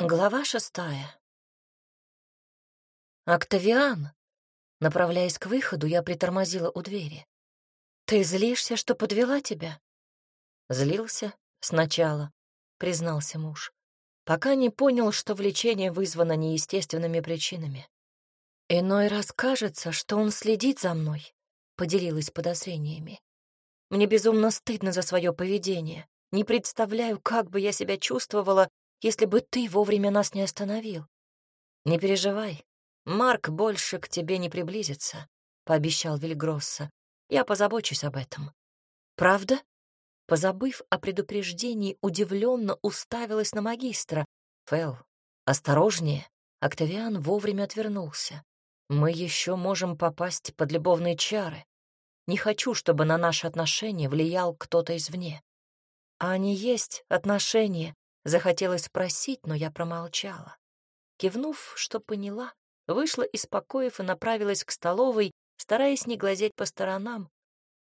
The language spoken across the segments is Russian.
Глава шестая. «Октавиан!» Направляясь к выходу, я притормозила у двери. «Ты злишься, что подвела тебя?» «Злился сначала», — признался муж, пока не понял, что влечение вызвано неестественными причинами. «Иной раз кажется, что он следит за мной», — поделилась подозрениями. «Мне безумно стыдно за свое поведение. Не представляю, как бы я себя чувствовала, если бы ты вовремя нас не остановил. Не переживай, Марк больше к тебе не приблизится, пообещал Вильгросса. Я позабочусь об этом. Правда? Позабыв о предупреждении, удивленно уставилась на магистра. Фэл, осторожнее. Октавиан вовремя отвернулся. Мы еще можем попасть под любовные чары. Не хочу, чтобы на наши отношения влиял кто-то извне. А они есть отношения, Захотелось спросить, но я промолчала. Кивнув, что поняла, вышла из покоев и направилась к столовой, стараясь не глазеть по сторонам.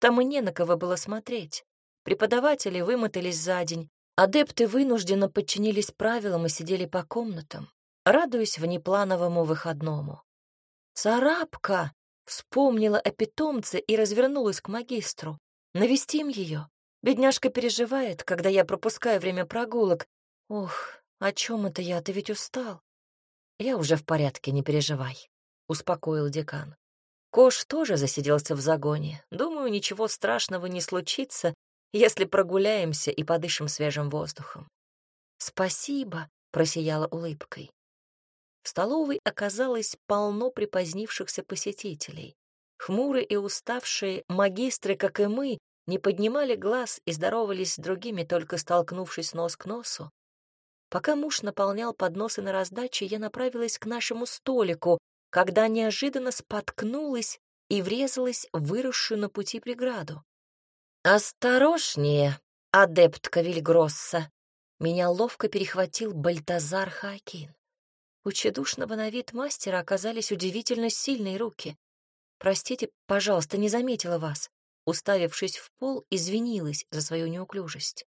Там и не на кого было смотреть. Преподаватели вымотались за день, адепты вынужденно подчинились правилам и сидели по комнатам, радуясь внеплановому выходному. «Царапка!» — вспомнила о питомце и развернулась к магистру. «Навестим ее. Бедняжка переживает, когда я пропускаю время прогулок, Ох, о чем это я? Ты ведь устал. Я уже в порядке, не переживай, успокоил декан. Кош тоже засиделся в загоне. Думаю, ничего страшного не случится, если прогуляемся и подышим свежим воздухом. Спасибо, просияла улыбкой. В столовой оказалось полно припозднившихся посетителей. Хмурые и уставшие магистры, как и мы, не поднимали глаз и здоровались с другими, только столкнувшись нос к носу. Пока муж наполнял подносы на раздаче, я направилась к нашему столику, когда неожиданно споткнулась и врезалась в выросшую на пути преграду. «Осторожнее, адепт Кавильгросса!» Меня ловко перехватил Бальтазар Хаакин. У тщедушного на вид мастера оказались удивительно сильные руки. «Простите, пожалуйста, не заметила вас». Уставившись в пол, извинилась за свою неуклюжесть.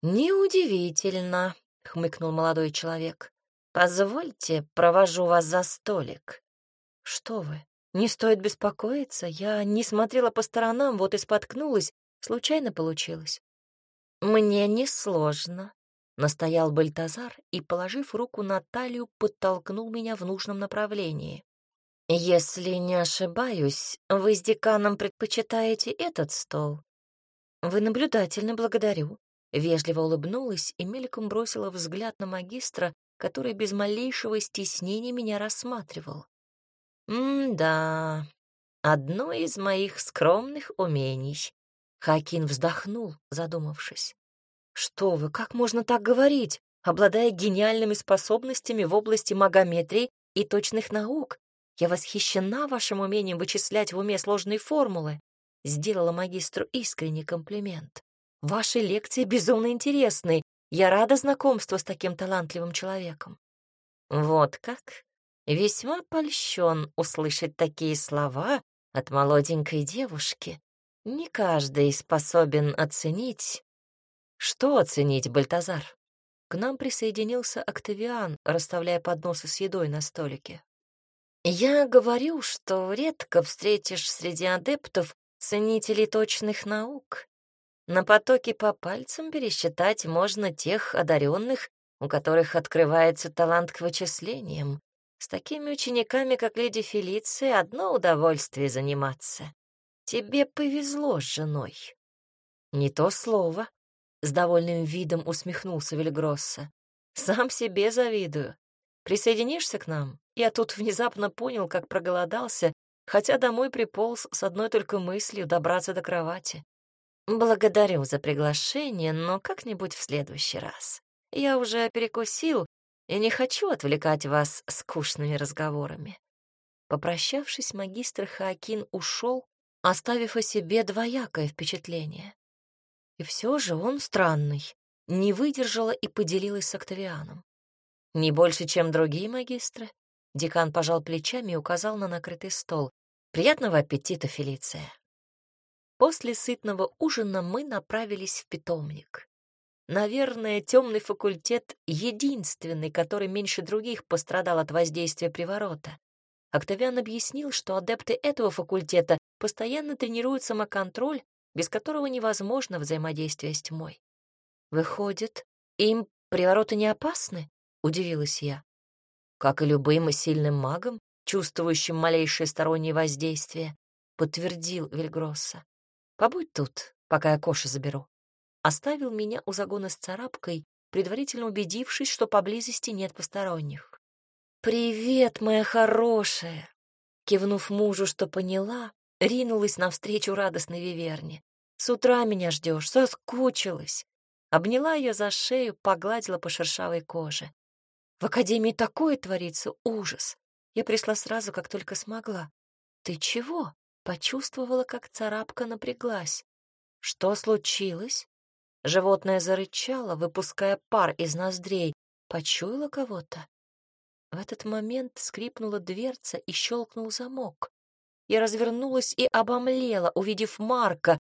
«Неудивительно», — хмыкнул молодой человек. «Позвольте, провожу вас за столик». «Что вы, не стоит беспокоиться. Я не смотрела по сторонам, вот и споткнулась. Случайно получилось». «Мне несложно», — настоял Бальтазар и, положив руку на талию, подтолкнул меня в нужном направлении. «Если не ошибаюсь, вы с деканом предпочитаете этот стол?» «Вы наблюдательно, благодарю», Вежливо улыбнулась и мельком бросила взгляд на магистра, который без малейшего стеснения меня рассматривал. «М-да, одно из моих скромных умений». Хакин вздохнул, задумавшись. «Что вы, как можно так говорить, обладая гениальными способностями в области магометрии и точных наук? Я восхищена вашим умением вычислять в уме сложные формулы», сделала магистру искренний комплимент. Ваши лекции безумно интересны. Я рада знакомству с таким талантливым человеком. Вот как? Весьма польщен услышать такие слова от молоденькой девушки. Не каждый способен оценить. Что оценить, Бальтазар? К нам присоединился Октавиан, расставляя подносы с едой на столике. Я говорю, что редко встретишь среди адептов ценителей точных наук. На потоке по пальцам пересчитать можно тех одаренных, у которых открывается талант к вычислениям. С такими учениками, как леди Фелиция, одно удовольствие заниматься. Тебе повезло с женой. Не то слово. С довольным видом усмехнулся Вильгросса. Сам себе завидую. Присоединишься к нам? Я тут внезапно понял, как проголодался, хотя домой приполз с одной только мыслью добраться до кровати. «Благодарю за приглашение, но как-нибудь в следующий раз. Я уже перекусил и не хочу отвлекать вас скучными разговорами». Попрощавшись, магистр Хаакин ушел, оставив о себе двоякое впечатление. И все же он странный, не выдержала и поделилась с Октавианом. «Не больше, чем другие магистры?» Декан пожал плечами и указал на накрытый стол. «Приятного аппетита, Фелиция!» После сытного ужина мы направились в питомник. Наверное, темный факультет — единственный, который меньше других пострадал от воздействия приворота. Октавиан объяснил, что адепты этого факультета постоянно тренируют самоконтроль, без которого невозможно взаимодействие с тьмой. «Выходит, им привороты не опасны?» — удивилась я. «Как и любым сильным магам, чувствующим малейшее стороннее воздействие», — подтвердил Вильгросса. «Побудь тут, пока я Коша заберу» оставил меня у загона с царапкой, предварительно убедившись, что поблизости нет посторонних. «Привет, моя хорошая!» Кивнув мужу, что поняла, ринулась навстречу радостной Виверне. «С утра меня ждешь, соскучилась!» Обняла ее за шею, погладила по шершавой коже. «В академии такое творится, ужас! Я пришла сразу, как только смогла. Ты чего?» Почувствовала, как царапка напряглась. «Что случилось?» Животное зарычало, выпуская пар из ноздрей. Почуяло кого-то. В этот момент скрипнула дверца и щелкнул замок. Я развернулась и обомлела, увидев Марка.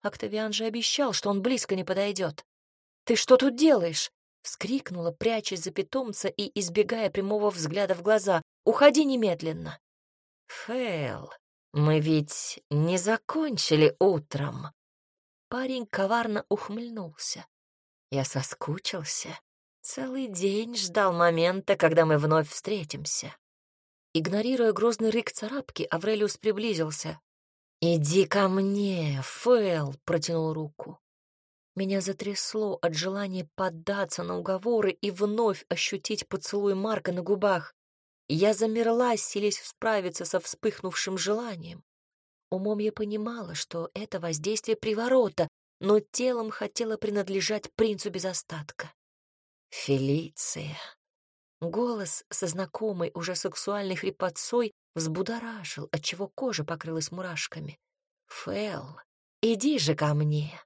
Октавиан же обещал, что он близко не подойдет. «Ты что тут делаешь?» — вскрикнула, прячась за питомца и избегая прямого взгляда в глаза. «Уходи немедленно!» «Фэл, мы ведь не закончили утром!» Парень коварно ухмыльнулся. Я соскучился. Целый день ждал момента, когда мы вновь встретимся. Игнорируя грозный рык царапки, Аврелиус приблизился. «Иди ко мне, Фэл!» — протянул руку. Меня затрясло от желания поддаться на уговоры и вновь ощутить поцелуй Марка на губах. Я замерла, силясь справиться со вспыхнувшим желанием. Умом я понимала, что это воздействие приворота, но телом хотела принадлежать принцу без остатка. Фелиция. Голос со знакомой уже сексуальной хрипотцой взбудоражил, отчего кожа покрылась мурашками. «Фэл, иди же ко мне!»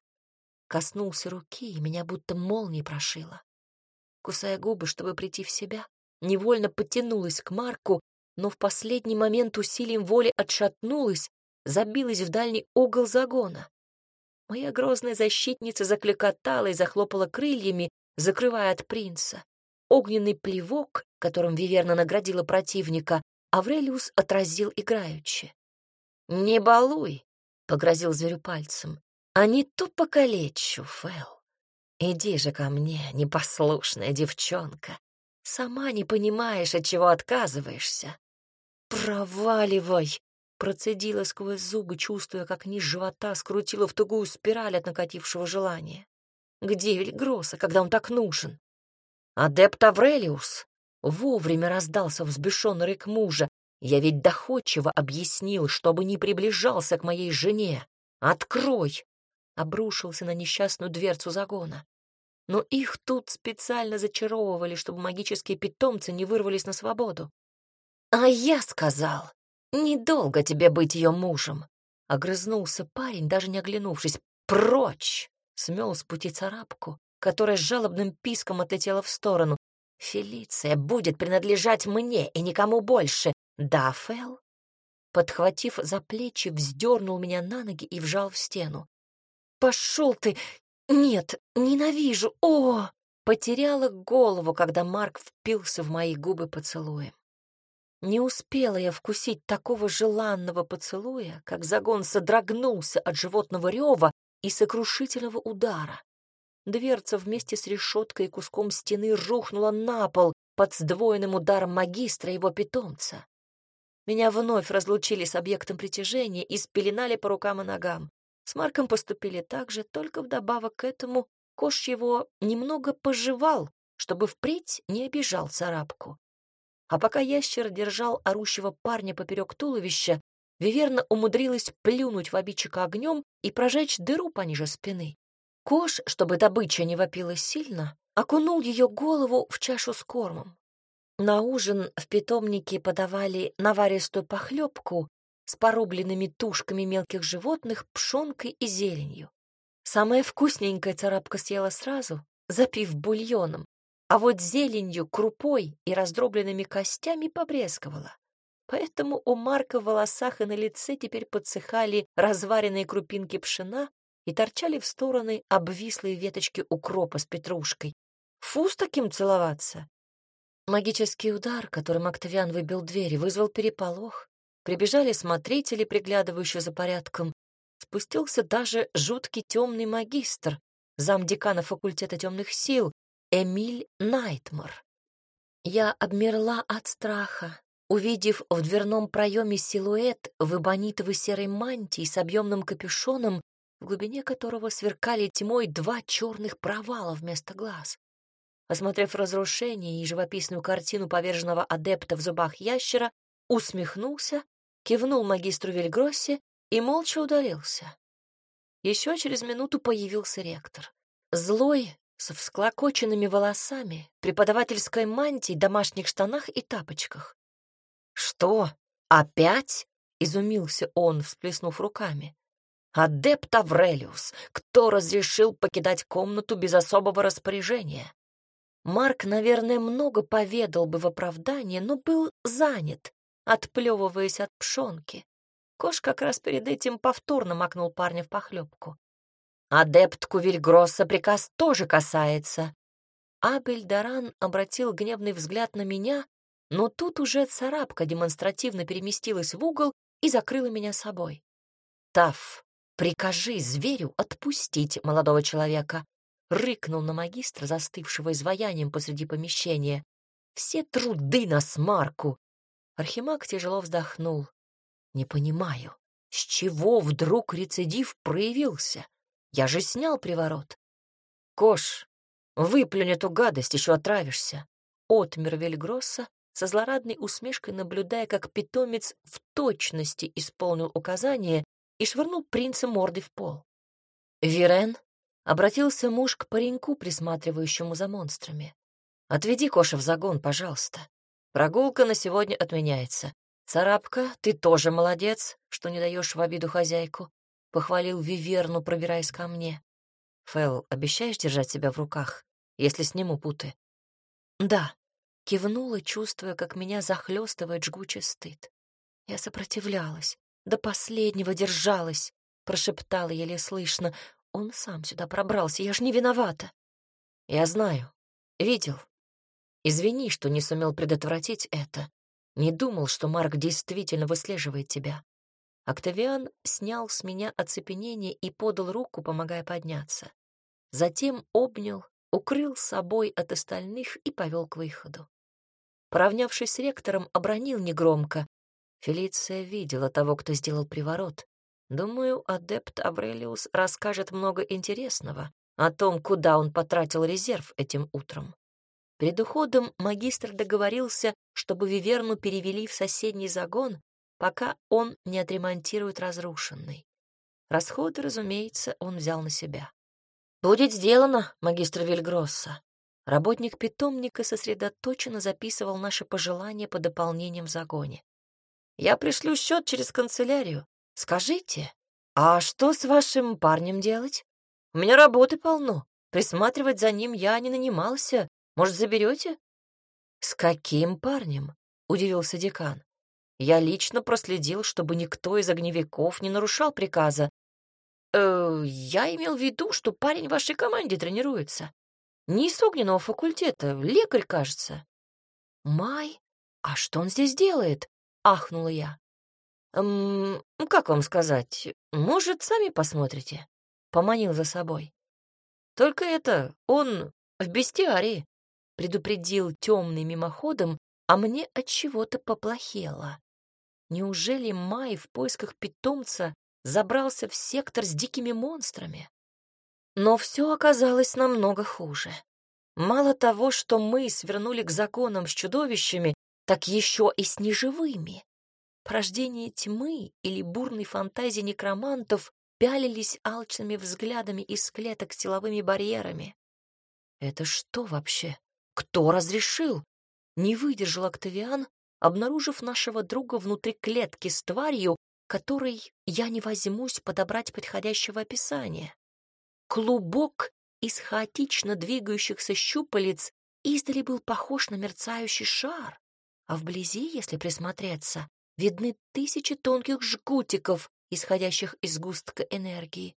Коснулся руки, и меня будто молнией прошило. Кусая губы, чтобы прийти в себя, невольно потянулась к Марку, но в последний момент усилием воли отшатнулась, забилась в дальний угол загона. Моя грозная защитница закликотала и захлопала крыльями, закрывая от принца. Огненный плевок, которым Виверна наградила противника, Аврелиус отразил играючи. «Не балуй!» — погрозил зверю пальцем. «А не то покалечу, Фэл. Иди же ко мне, непослушная девчонка. Сама не понимаешь, от чего отказываешься». «Проваливай!» Процедила сквозь зубы, чувствуя, как низ живота скрутила в тугую спираль от накатившего желания. Где Вильгроса, когда он так нужен? Адепт Аврелиус! Вовремя раздался взбешенный рык мужа. Я ведь доходчиво объяснил, чтобы не приближался к моей жене. Открой! Обрушился на несчастную дверцу загона. Но их тут специально зачаровывали, чтобы магические питомцы не вырвались на свободу. А я сказал, «Недолго тебе быть ее мужем!» Огрызнулся парень, даже не оглянувшись. «Прочь!» — смел с пути царапку, которая с жалобным писком отлетела в сторону. «Фелиция будет принадлежать мне и никому больше. Да, Фэл?» Подхватив за плечи, вздернул меня на ноги и вжал в стену. «Пошел ты! Нет, ненавижу! О!» Потеряла голову, когда Марк впился в мои губы поцелуем. Не успела я вкусить такого желанного поцелуя, как загон содрогнулся от животного рева и сокрушительного удара. Дверца вместе с решеткой и куском стены рухнула на пол под сдвоенным ударом магистра его питомца. Меня вновь разлучили с объектом притяжения и спеленали по рукам и ногам. С Марком поступили так же, только вдобавок к этому Кош его немного пожевал, чтобы впредь не обижал царапку. А пока ящер держал орущего парня поперек туловища, Виверна умудрилась плюнуть в обидчика огнем и прожечь дыру пониже спины. Кош, чтобы добыча не вопила сильно, окунул ее голову в чашу с кормом. На ужин в питомнике подавали наваристую похлебку с порубленными тушками мелких животных, пшенкой и зеленью. Самая вкусненькая царапка съела сразу, запив бульоном, а вот зеленью, крупой и раздробленными костями побрезговала. Поэтому у Марка в волосах и на лице теперь подсыхали разваренные крупинки пшена, и торчали в стороны обвислые веточки укропа с петрушкой. Фу с таким целоваться! Магический удар, которым Октавиан выбил дверь, вызвал переполох. Прибежали смотрители, приглядывающие за порядком. Спустился даже жуткий темный магистр, замдекана факультета темных сил, Эмиль Найтмор. Я обмерла от страха, увидев в дверном проеме силуэт в эбонитовой серой мантии с объемным капюшоном, в глубине которого сверкали тьмой два черных провала вместо глаз. Осмотрев разрушение и живописную картину поверженного адепта в зубах ящера, усмехнулся, кивнул магистру Вильгроссе и молча удалился. Еще через минуту появился ректор. Злой, со всклокоченными волосами, преподавательской мантией, домашних штанах и тапочках. «Что, опять?» — изумился он, всплеснув руками. «Адепт Аврелиус, кто разрешил покидать комнату без особого распоряжения?» Марк, наверное, много поведал бы в оправдание, но был занят, отплевываясь от пшонки. Кош как раз перед этим повторно макнул парня в похлебку. «Адептку Вильгросса приказ тоже касается». Абель Даран обратил гневный взгляд на меня, но тут уже царапка демонстративно переместилась в угол и закрыла меня собой. «Таф, прикажи зверю отпустить молодого человека рыкнул на магистра, застывшего изваянием посреди помещения. «Все труды на смарку!» Архимаг тяжело вздохнул. «Не понимаю, с чего вдруг рецидив проявился? Я же снял приворот». «Кош, выплюнь эту гадость, еще отравишься!» Отмер Вельгросса, со злорадной усмешкой наблюдая, как питомец в точности исполнил указание и швырнул принца мордой в пол. Вирен Обратился муж к пареньку, присматривающему за монстрами. «Отведи Коша в загон, пожалуйста. Прогулка на сегодня отменяется. Царапка, ты тоже молодец, что не даешь в обиду хозяйку», — похвалил Виверну, пробираясь ко мне. «Фэл, обещаешь держать себя в руках, если сниму путы?» «Да», — кивнула, чувствуя, как меня захлестывает жгучий стыд. Я сопротивлялась, до последнего держалась, прошептала еле слышно. Он сам сюда пробрался, я ж не виновата. Я знаю, видел. Извини, что не сумел предотвратить это. Не думал, что Марк действительно выслеживает тебя. Октавиан снял с меня оцепенение и подал руку, помогая подняться. Затем обнял, укрыл собой от остальных и повел к выходу. Поравнявшись с ректором, обронил негромко. Фелиция видела того, кто сделал приворот, Думаю, адепт Аврелиус расскажет много интересного о том, куда он потратил резерв этим утром. Перед уходом магистр договорился, чтобы Виверну перевели в соседний загон, пока он не отремонтирует разрушенный. Расходы, разумеется, он взял на себя. «Будет сделано, магистр Вильгросса». Работник питомника сосредоточенно записывал наши пожелания по дополнениям в загоне. «Я пришлю счет через канцелярию. Скажите, а что с вашим парнем делать? У меня работы полно. Присматривать за ним я не нанимался. Может, заберете? С каким парнем? Удивился декан. Я лично проследил, чтобы никто из огневиков не нарушал приказа. Э, я имел в виду, что парень в вашей команде тренируется. Не из огненного факультета, лекарь, кажется. Май? А что он здесь делает? Ахнула я. «Эм, как вам сказать? Может, сами посмотрите?» Поманил за собой. «Только это, он в бестиарии», — предупредил темный мимоходом, а мне от чего-то поплохело. Неужели Май в поисках питомца забрался в сектор с дикими монстрами? Но все оказалось намного хуже. Мало того, что мы свернули к законам с чудовищами, так еще и с неживыми. Порождение тьмы или бурной фантазии некромантов пялились алчными взглядами из клеток силовыми барьерами. Это что вообще? Кто разрешил? Не выдержал Октавиан, обнаружив нашего друга внутри клетки с тварью, которой я не возьмусь подобрать подходящего описания. Клубок из хаотично двигающихся щупалец издали был похож на мерцающий шар, а вблизи, если присмотреться, видны тысячи тонких жгутиков, исходящих из густка энергии.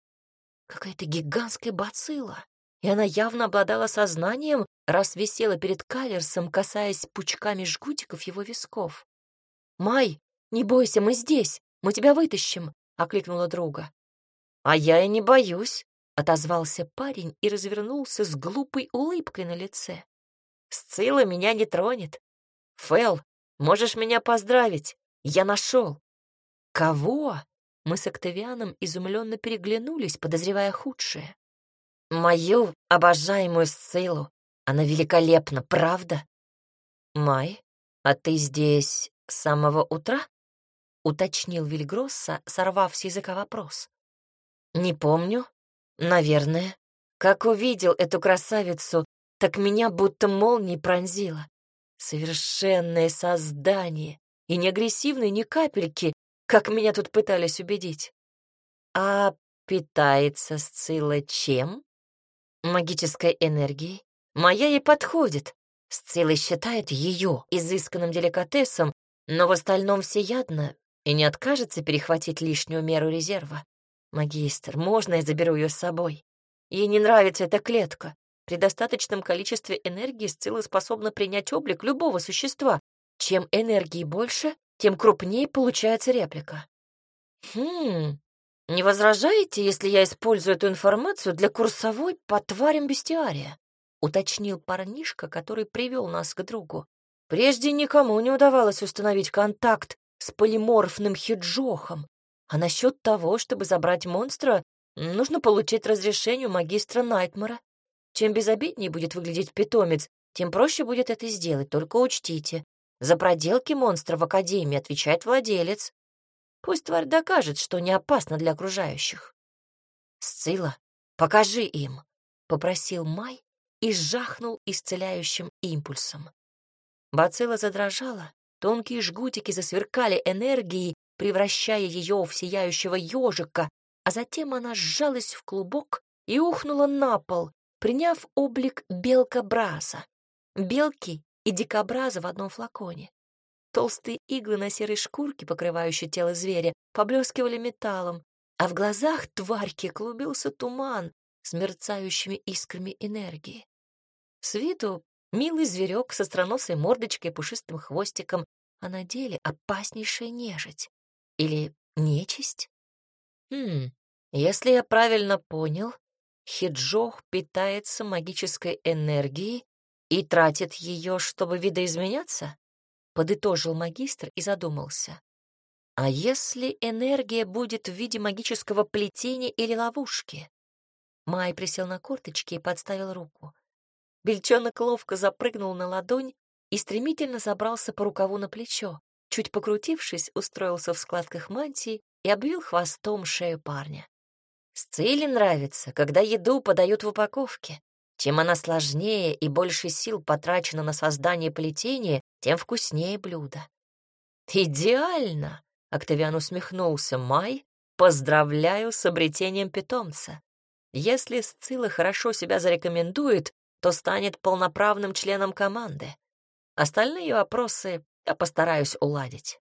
какая-то гигантская бацилла, и она явно обладала сознанием, раз висела перед Калерсом, касаясь пучками жгутиков его висков. «Май, не бойся, мы здесь, мы тебя вытащим», — окликнула друга. «А я и не боюсь», — отозвался парень и развернулся с глупой улыбкой на лице. «Сцилла меня не тронет. Фэл, можешь меня поздравить, я нашел». «Кого?» Мы с Октавианом изумленно переглянулись, подозревая худшее. «Мою обожаемую Сциллу. Она великолепна, правда?» «Май, а ты здесь с самого утра?» — уточнил Вильгросса, сорвав с языка вопрос. Не помню. Наверное. Как увидел эту красавицу, так меня будто молнией пронзило. Совершенное создание. И не агрессивное ни капельки, как меня тут пытались убедить. А питается Сцилла чем? Магической энергией. Моя ей подходит. Сцилла считает ее изысканным деликатесом, но в остальном всеядно и не откажется перехватить лишнюю меру резерва. «Магистр, можно я заберу ее с собой? Ей не нравится эта клетка. При достаточном количестве энергии Сцилла способна принять облик любого существа. Чем энергии больше, тем крупнее получается реплика». «Хм, не возражаете, если я использую эту информацию для курсовой по тварям бестиария?» — уточнил парнишка, который привел нас к другу. Прежде никому не удавалось установить контакт с полиморфным хиджохом, а насчет того, чтобы забрать монстра, нужно получить разрешение у магистра Найтмара. Чем безобиднее будет выглядеть питомец, тем проще будет это сделать, только учтите. За проделки монстра в Академии отвечает владелец. Пусть тварь докажет, что не опасна для окружающих. «Сцилла, покажи им», — попросил Май и сжахнул исцеляющим импульсом. Бацилла задрожала, тонкие жгутики засверкали энергией, превращая ее в сияющего ежика, а затем она сжалась в клубок и ухнула на пол, приняв облик белкобраза. Белки и дикобраза в одном флаконе. Толстые иглы на серой шкурке, покрывающей тело зверя, поблескивали металлом, а в глазах тварьки клубился туман с мерцающими искрами энергии. С виду милый зверек со страносой мордочкой и пушистым хвостиком, а на деле опаснейшая нежить. Или нечисть? Хм, если я правильно понял, Хиджох питается магической энергией и тратит ее, чтобы видоизменяться? Подытожил магистр и задумался. А если энергия будет в виде магического плетения или ловушки? Май присел на корточки и подставил руку. Бельчонок ловко запрыгнул на ладонь и стремительно забрался по рукаву на плечо. Чуть покрутившись, устроился в складках мантии и обвил хвостом шею парня. Сциле нравится, когда еду подают в упаковке. Чем она сложнее и больше сил потрачено на создание плетения, тем вкуснее блюдо. «Идеально!» — Октавиан усмехнулся. «Май, поздравляю с обретением питомца. Если Сцилла хорошо себя зарекомендует, то станет полноправным членом команды. Остальные вопросы я постараюсь уладить.